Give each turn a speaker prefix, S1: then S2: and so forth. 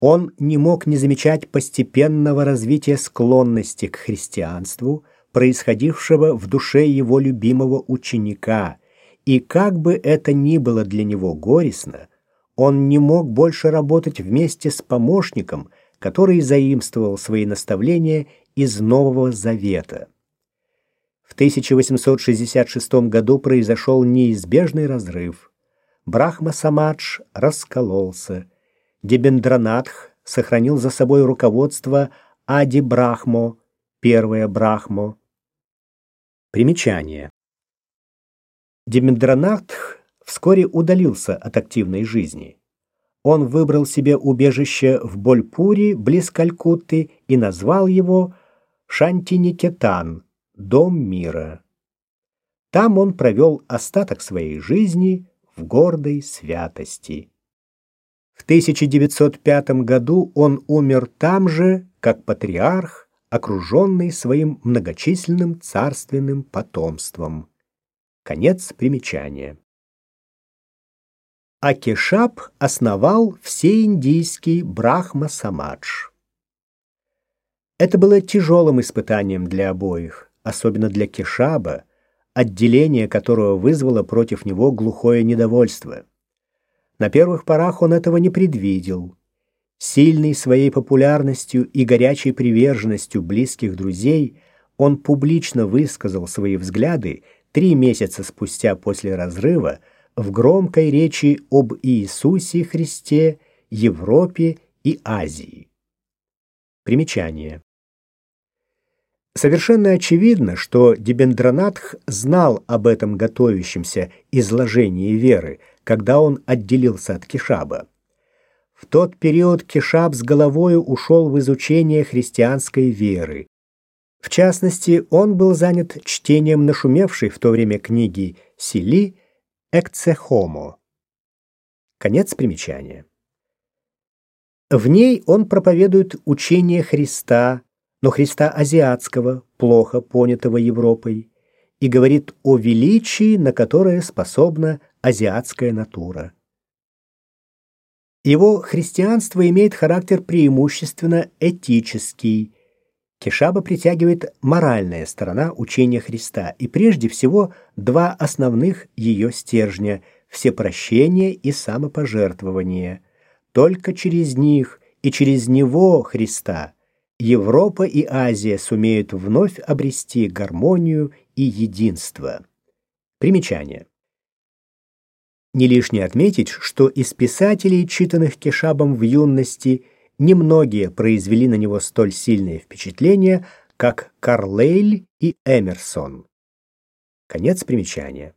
S1: Он не мог не замечать постепенного развития склонности к христианству, происходившего в душе его любимого ученика, и как бы это ни было для него горестно, он не мог больше работать вместе с помощником, который заимствовал свои наставления из Нового Завета. В 1866 году произошел неизбежный разрыв. Брахма-самадж раскололся. Дебендранатх сохранил за собой руководство Ади-Брахмо, первое Брахмо. Примечание. Дебендранатх вскоре удалился от активной жизни. Он выбрал себе убежище в Больпуре, близ Калькутты, и назвал его Шантиникетан, дом мира. Там он провел остаток своей жизни в гордой святости. В 1905 году он умер там же, как патриарх, окруженный своим многочисленным царственным потомством. Конец примечания. Акешап основал всеиндийский Брахма-самадж. Это было тяжелым испытанием для обоих, особенно для Кешаба, отделение которого вызвало против него глухое недовольство. На первых порах он этого не предвидел. Сильный своей популярностью и горячей приверженностью близких друзей, он публично высказал свои взгляды три месяца спустя после разрыва в громкой речи об Иисусе Христе, Европе и Азии. Примечание. Совершенно очевидно, что Дебендранатх знал об этом готовящемся изложении веры, когда он отделился от Кишаба. В тот период Кишаб с головой ушел в изучение христианской веры. В частности, он был занят чтением нашумевшей в то время книги Сили Экцехомо. Конец примечания. В ней он проповедует учение Христа, но Христа азиатского, плохо понятого Европой, и говорит о величии, на которое способна азиатская натура. Его христианство имеет характер преимущественно этический. Кешаба притягивает моральная сторона учения Христа и прежде всего два основных ее стержня – всепрощение и самопожертвование. Только через них и через него Христа Европа и Азия сумеют вновь обрести гармонию и единство. Примечание. Не лишне отметить, что из писателей, читанных Кешабом в юности, немногие произвели на него столь сильное впечатление, как Карлейль и Эмерсон. Конец примечания.